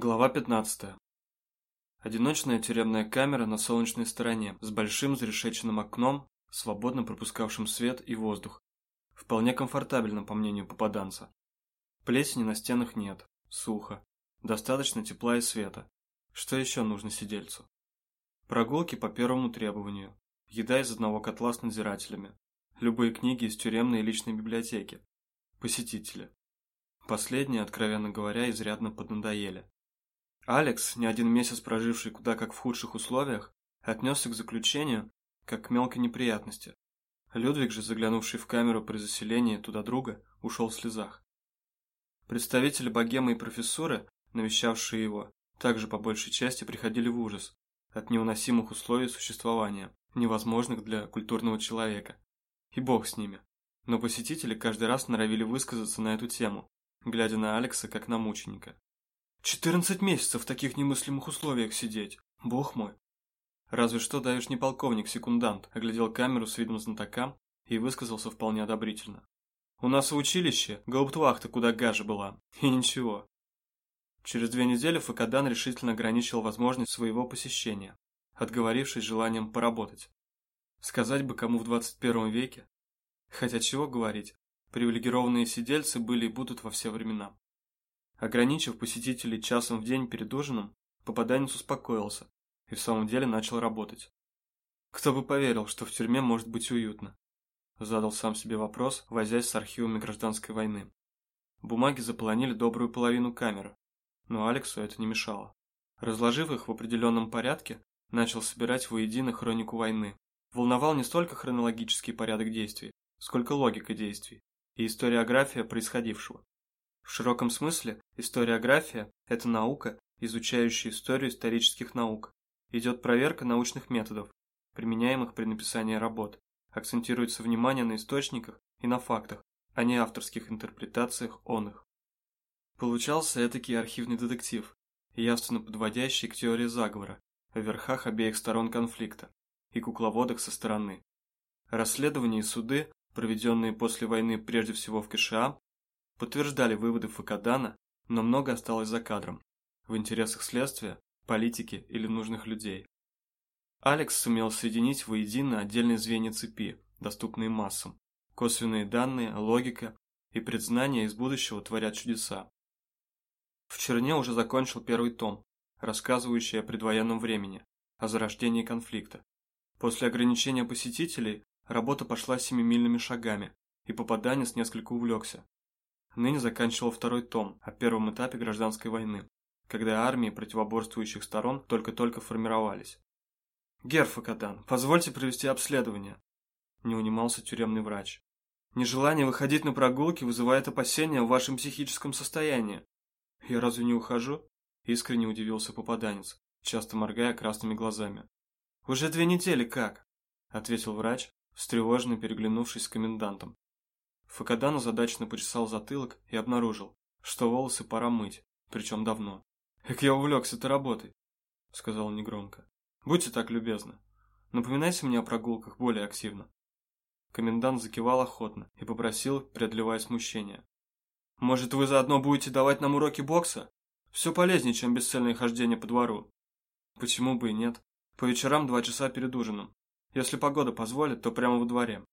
Глава 15. Одиночная тюремная камера на солнечной стороне, с большим зарешеченным окном, свободно пропускавшим свет и воздух. Вполне комфортабельно, по мнению попаданца. Плесени на стенах нет, сухо, достаточно тепла и света. Что еще нужно сидельцу? Прогулки по первому требованию, еда из одного котла с надзирателями, любые книги из тюремной и личной библиотеки, посетители. Последние, откровенно говоря, изрядно поднадоели. Алекс, не один месяц проживший куда как в худших условиях, отнесся к заключению как к мелкой неприятности. Людвиг же, заглянувший в камеру при заселении туда друга, ушел в слезах. Представители богемы и профессуры, навещавшие его, также по большей части приходили в ужас от невыносимых условий существования, невозможных для культурного человека. И бог с ними. Но посетители каждый раз норовили высказаться на эту тему, глядя на Алекса как на мученика. Четырнадцать месяцев в таких немыслимых условиях сидеть. Бог мой. Разве что давишний полковник-секундант оглядел камеру с видом знатока и высказался вполне одобрительно. У нас в училище гауптвахта куда гаже была. И ничего. Через две недели Факадан решительно ограничил возможность своего посещения, отговорившись желанием поработать. Сказать бы кому в 21 веке. Хотя чего говорить, привилегированные сидельцы были и будут во все времена. Ограничив посетителей часом в день перед ужином, попаданец успокоился и в самом деле начал работать. Кто бы поверил, что в тюрьме может быть уютно? Задал сам себе вопрос, возясь с архивами гражданской войны. Бумаги заполонили добрую половину камеры, но Алексу это не мешало. Разложив их в определенном порядке, начал собирать воедино хронику войны. Волновал не столько хронологический порядок действий, сколько логика действий и историография происходившего. В широком смысле историография – это наука, изучающая историю исторических наук. Идет проверка научных методов, применяемых при написании работ. Акцентируется внимание на источниках и на фактах, а не авторских интерпретациях он их. Получался этакий архивный детектив, явственно подводящий к теории заговора, о верхах обеих сторон конфликта и кукловодах со стороны. Расследования и суды, проведенные после войны прежде всего в КША, подтверждали выводы Факадана, но много осталось за кадром, в интересах следствия, политики или нужных людей. Алекс сумел соединить воедино отдельные звенья цепи, доступные массам. Косвенные данные, логика и предзнания из будущего творят чудеса. В Черне уже закончил первый том, рассказывающий о предвоенном времени, о зарождении конфликта. После ограничения посетителей работа пошла семимильными шагами, и попаданец несколько увлекся, ныне заканчивал второй том о первом этапе гражданской войны, когда армии противоборствующих сторон только-только формировались. «Герфакадан, позвольте провести обследование», – не унимался тюремный врач. «Нежелание выходить на прогулки вызывает опасения в вашем психическом состоянии». «Я разве не ухожу?» – искренне удивился попаданец, часто моргая красными глазами. «Уже две недели как?» – ответил врач, встревоженно переглянувшись с комендантом. Факадан озадаченно почесал затылок и обнаружил, что волосы пора мыть, причем давно. «Как я увлекся-то работой», — сказал негромко. «Будьте так любезны. Напоминайте мне о прогулках более активно». Комендант закивал охотно и попросил, преодолевая смущение. «Может, вы заодно будете давать нам уроки бокса? Все полезнее, чем бесцельное хождение по двору». «Почему бы и нет? По вечерам два часа перед ужином. Если погода позволит, то прямо во дворе».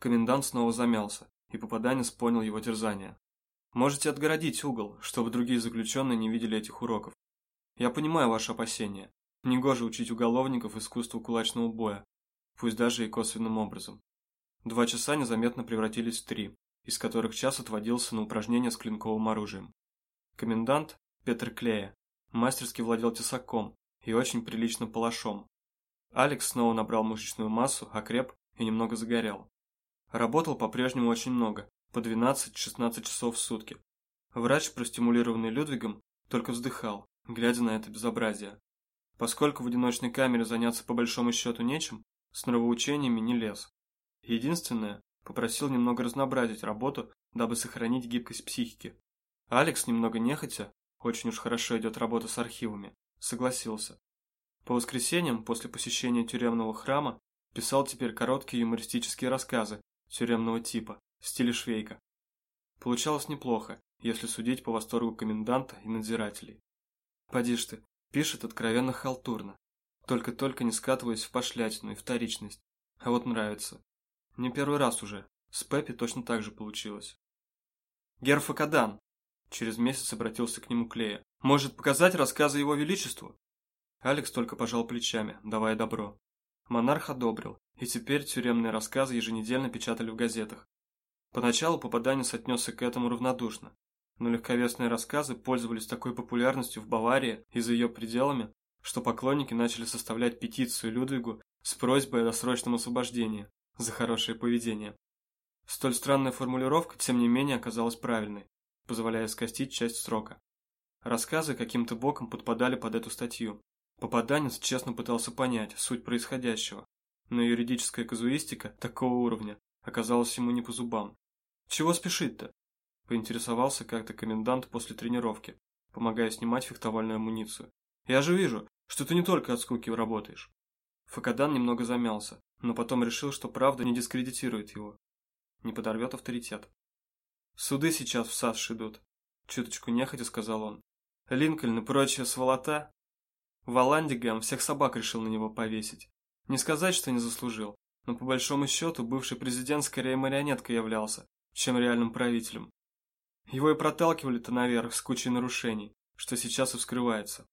Комендант снова замялся, и попаданец понял его терзание. Можете отгородить угол, чтобы другие заключенные не видели этих уроков. Я понимаю ваши опасения. Негоже учить уголовников искусству кулачного боя, пусть даже и косвенным образом. Два часа незаметно превратились в три, из которых час отводился на упражнения с клинковым оружием. Комендант, Петр Клея, мастерски владел тесаком и очень прилично палашом. Алекс снова набрал мышечную массу, окреп и немного загорел. Работал по-прежнему очень много, по 12-16 часов в сутки. Врач, простимулированный Людвигом, только вздыхал, глядя на это безобразие. Поскольку в одиночной камере заняться по большому счету нечем, с нравоучениями не лез. Единственное, попросил немного разнообразить работу, дабы сохранить гибкость психики. Алекс, немного нехотя, очень уж хорошо идет работа с архивами, согласился. По воскресеньям, после посещения тюремного храма, писал теперь короткие юмористические рассказы, тюремного типа, в стиле швейка. Получалось неплохо, если судить по восторгу коменданта и надзирателей. Поди ж ты, пишет откровенно халтурно. Только-только не скатываясь в пошлятину и вторичность. А вот нравится. Не первый раз уже. С Пеппи точно так же получилось. Герфакадан. Через месяц обратился к нему Клея. Может показать рассказы его величеству? Алекс только пожал плечами, давая добро. Монарх одобрил, и теперь тюремные рассказы еженедельно печатали в газетах. Поначалу попаданец отнесся к этому равнодушно, но легковесные рассказы пользовались такой популярностью в Баварии и за ее пределами, что поклонники начали составлять петицию Людвигу с просьбой о досрочном освобождении за хорошее поведение. Столь странная формулировка, тем не менее, оказалась правильной, позволяя скостить часть срока. Рассказы каким-то боком подпадали под эту статью. Попаданец честно пытался понять суть происходящего, но юридическая казуистика такого уровня оказалась ему не по зубам. «Чего спешить-то?» – поинтересовался как-то комендант после тренировки, помогая снимать фехтовальную амуницию. «Я же вижу, что ты не только от скуки работаешь». Факадан немного замялся, но потом решил, что правда не дискредитирует его. Не подорвет авторитет. «Суды сейчас в САСШ идут», – чуточку нехотя сказал он. Линкольн и прочая сволота. Валандигам всех собак решил на него повесить. Не сказать, что не заслужил, но по большому счету бывший президент скорее марионеткой являлся, чем реальным правителем. Его и проталкивали-то наверх с кучей нарушений, что сейчас и вскрывается.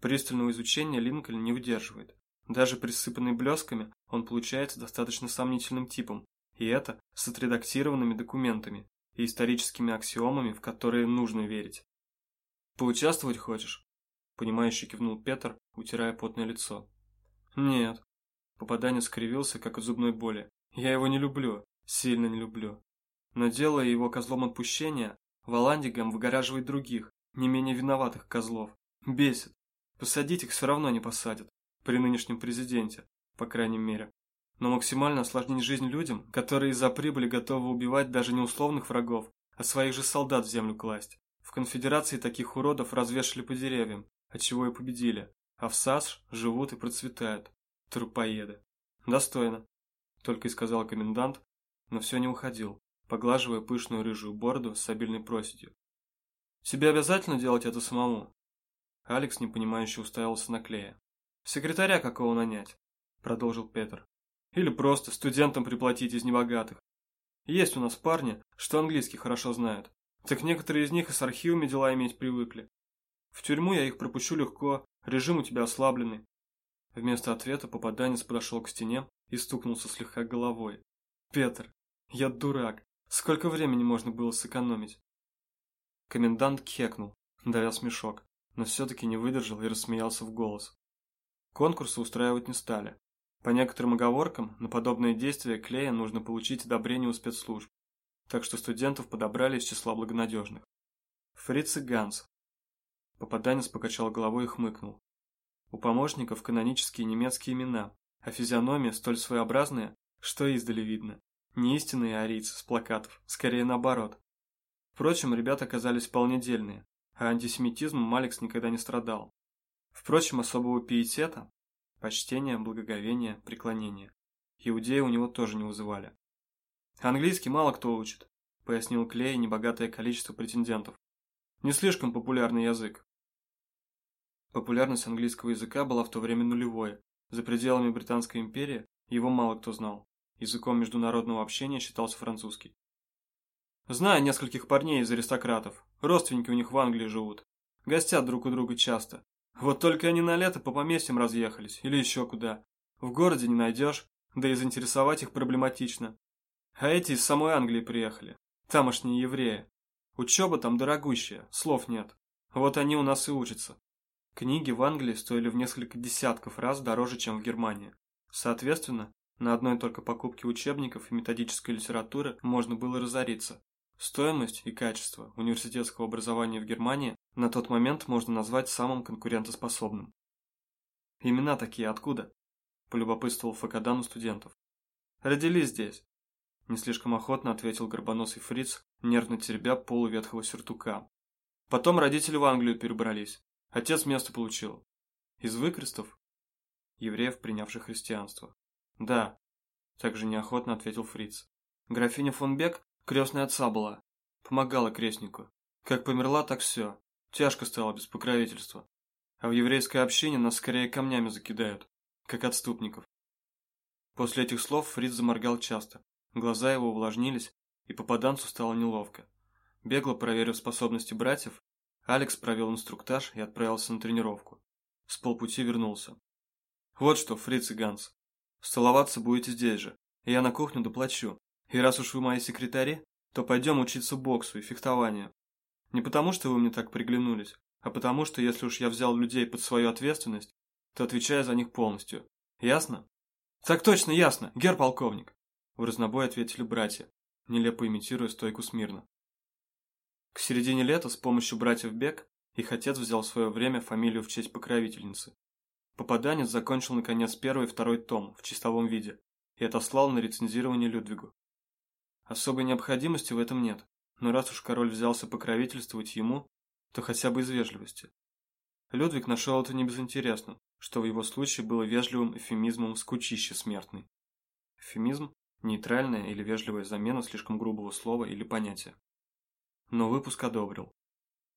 Пристального изучения Линкольн не удерживает. Даже присыпанный блесками он получается достаточно сомнительным типом, и это с отредактированными документами и историческими аксиомами, в которые нужно верить. «Поучаствовать хочешь?» Понимающе кивнул Петр, утирая потное лицо. «Нет». Попаданец скривился, как от зубной боли. «Я его не люблю, сильно не люблю. Но делая его козлом отпущения, Валандигам выгораживает других, не менее виноватых козлов. Бесит. Посадить их все равно не посадят. При нынешнем президенте, по крайней мере. Но максимально осложнить жизнь людям, которые из-за прибыли готовы убивать даже не условных врагов, а своих же солдат в землю класть. В конфедерации таких уродов развешали по деревьям, отчего и победили, а в САС живут и процветают. Трупоеды. Достойно, только и сказал комендант, но все не уходил, поглаживая пышную рыжую бороду с обильной проседью. Тебе обязательно делать это самому? Алекс непонимающе уставился на Клея. Секретаря какого нанять? Продолжил Петр. Или просто студентам приплатить из небогатых. Есть у нас парни, что английский хорошо знают. Так некоторые из них и с архивами дела иметь привыкли. В тюрьму я их пропущу легко, режим у тебя ослабленный. Вместо ответа попаданец подошел к стене и стукнулся слегка головой. Петр, я дурак. Сколько времени можно было сэкономить? Комендант кекнул, давя смешок, но все-таки не выдержал и рассмеялся в голос. Конкурсы устраивать не стали. По некоторым оговоркам, на подобные действия Клея нужно получить одобрение у спецслужб так что студентов подобрали из числа благонадежных. Фриц и Ганс. Попаданец покачал головой и хмыкнул. У помощников канонические немецкие имена, а физиономия столь своеобразная, что издали видно. Не истинные арийцы с плакатов, скорее наоборот. Впрочем, ребята оказались вполне дельные, а антисемитизмом Алекс никогда не страдал. Впрочем, особого пиетета, почтения, благоговения, преклонения, иудеи у него тоже не вызывали. Английский мало кто учит, пояснил Клей небогатое количество претендентов. Не слишком популярный язык. Популярность английского языка была в то время нулевой. За пределами Британской империи его мало кто знал. Языком международного общения считался французский. Знаю нескольких парней из аристократов. Родственники у них в Англии живут. Гостят друг у друга часто. Вот только они на лето по поместьям разъехались, или еще куда. В городе не найдешь, да и заинтересовать их проблематично. А эти из самой Англии приехали. Тамошние евреи. Учеба там дорогущая, слов нет. Вот они у нас и учатся. Книги в Англии стоили в несколько десятков раз дороже, чем в Германии. Соответственно, на одной только покупке учебников и методической литературы можно было разориться. Стоимость и качество университетского образования в Германии на тот момент можно назвать самым конкурентоспособным. Имена такие откуда? Полюбопытствовал Факадан у студентов. Родились здесь, не слишком охотно ответил горбоносый фриц, нервно теребя полу ветхого сюртука. Потом родители в Англию перебрались. Отец место получил. Из выкрестов? Евреев, принявших христианство. Да, также неохотно ответил фриц. Графиня фон Бек крестная отца была. Помогала крестнику. Как померла, так все. Тяжко стало без покровительства. а в еврейское общение нас скорее камнями закидают, как отступников. После этих слов Фриц заморгал часто, глаза его увлажнились, и попаданцу стало неловко. Бегло проверив способности братьев, Алекс провел инструктаж и отправился на тренировку. С полпути вернулся. «Вот что, Фриц и Ганс, столоваться будете здесь же, и я на кухню доплачу, и раз уж вы мои секретари, то пойдем учиться боксу и фехтованию. Не потому, что вы мне так приглянулись, а потому, что если уж я взял людей под свою ответственность, то отвечаю за них полностью. Ясно? Так точно, ясно, гер полковник. В разнобой ответили братья, нелепо имитируя стойку смирно. К середине лета с помощью братьев Бек их отец взял в свое время фамилию в честь покровительницы. Попаданец закончил наконец первый и второй том в чистовом виде и отослал на рецензирование Людвигу. Особой необходимости в этом нет, но раз уж король взялся покровительствовать ему, то хотя бы из вежливости. Людвиг нашел это небезынтересным, что в его случае было вежливым эфемизмом «скучище смертный». Эфемизм – нейтральная или вежливая замена слишком грубого слова или понятия. Но выпуск одобрил.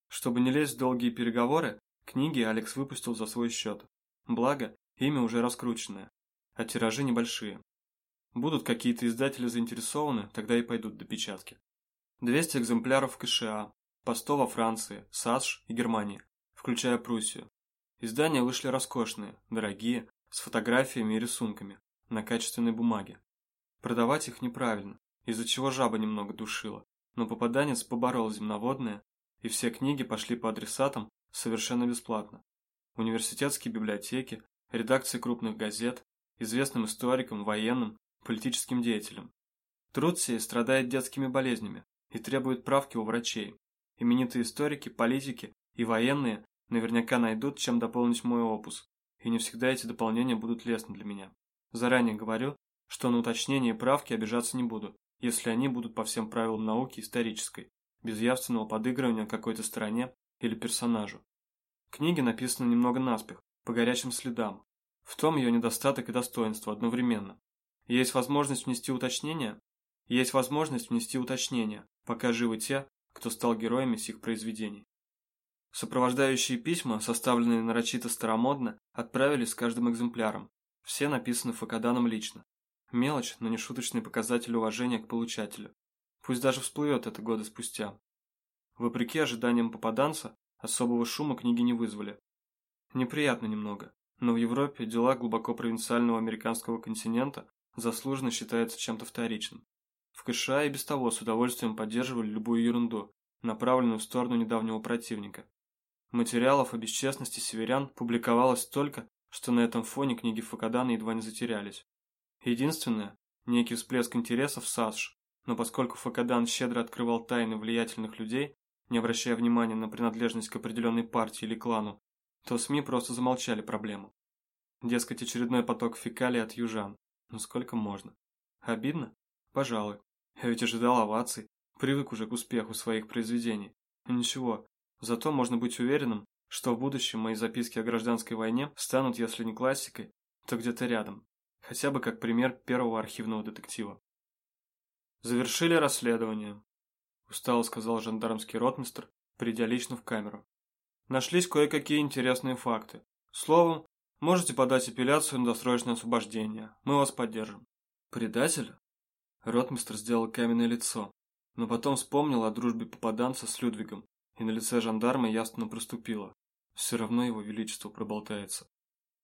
Чтобы не лезть в долгие переговоры, книги Алекс выпустил за свой счет. Благо, имя уже раскрученное, а тиражи небольшие. Будут какие-то издатели заинтересованы, тогда и пойдут до печатки. 200 экземпляров в КША, по 100 во Франции, САСШ и Германии, включая Пруссию. Издания вышли роскошные, дорогие, с фотографиями и рисунками, на качественной бумаге. Продавать их неправильно, из-за чего жаба немного душила, но попаданец поборол земноводное, и все книги пошли по адресатам совершенно бесплатно. Университетские библиотеки, редакции крупных газет, известным историкам, военным, политическим деятелям. Труд сей страдает детскими болезнями и требует правки у врачей. Именитые историки, политики и военные наверняка найдут, чем дополнить мой опус, и не всегда эти дополнения будут лестны для меня. Заранее говорю, что на уточнение и правки обижаться не буду, если они будут по всем правилам науки исторической, без явственного подыгрывания какой-то стороне или персонажу. Книги написаны немного наспех, по горячим следам. В том ее недостаток и достоинство одновременно. Есть возможность внести уточнения? Есть возможность внести уточнения, пока живы те, кто стал героями сих произведений. Сопровождающие письма, составленные нарочито старомодно, отправились с каждым экземпляром. Все написаны Факаданом лично. Мелочь, но не шуточный показатель уважения к получателю. Пусть даже всплывет это годы спустя. Вопреки ожиданиям попаданца, особого шума книги не вызвали. Неприятно немного, но в Европе дела глубоко провинциального американского континента заслуженно считаются чем-то вторичным. В КША и без того с удовольствием поддерживали любую ерунду, направленную в сторону недавнего противника. Материалов о бесчестности северян публиковалось столько, что на этом фоне книги Факадана едва не затерялись. Единственное, некий всплеск интересов в САСШ, но поскольку Факадан щедро открывал тайны влиятельных людей, не обращая внимания на принадлежность к определенной партии или клану, то СМИ просто замолчали проблему. Дескать, очередной поток фекалий от южан. Ну сколько можно? Обидно? Пожалуй. Я ведь ожидал оваций, привык уже к успеху своих произведений. ничего, зато можно быть уверенным, что в будущем мои записки о гражданской войне станут, если не классикой, то где-то рядом. Хотя бы как пример первого архивного детектива. Завершили расследование, устало сказал жандармский ротмистр, придя лично в камеру. Нашлись кое-какие интересные факты. Словом, можете подать апелляцию на досрочное освобождение. Мы вас поддержим. Предатель? Ротмистр сделал каменное лицо, но потом вспомнил о дружбе попаданца с Людвигом, и на лице жандарма ясно проступило. Все равно его величество проболтается.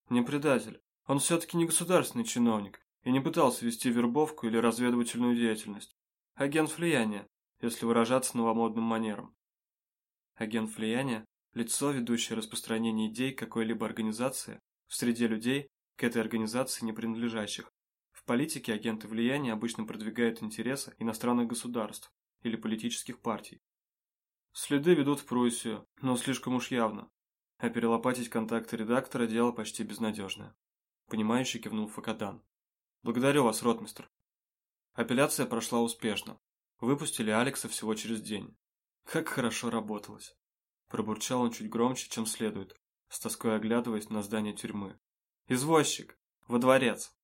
Не предатель. Он все-таки не государственный чиновник и не пытался вести вербовку или разведывательную деятельность. Агент влияния, если выражаться новомодным манером. Агент влияния – лицо, ведущее распространение идей какой-либо организации в среде людей, к этой организации не принадлежащих, политике агенты влияния обычно продвигают интересы иностранных государств или политических партий. Следы ведут в Пруссию, но слишком уж явно. А перелопатить контакты редактора – дело почти безнадежное. Понимающий кивнул Факадан. Благодарю вас, ротмистр. Апелляция прошла успешно. Выпустили Алекса всего через день. Как хорошо работалось. Пробурчал он чуть громче, чем следует, с тоской оглядываясь на здание тюрьмы. «Извозчик! Во дворец!»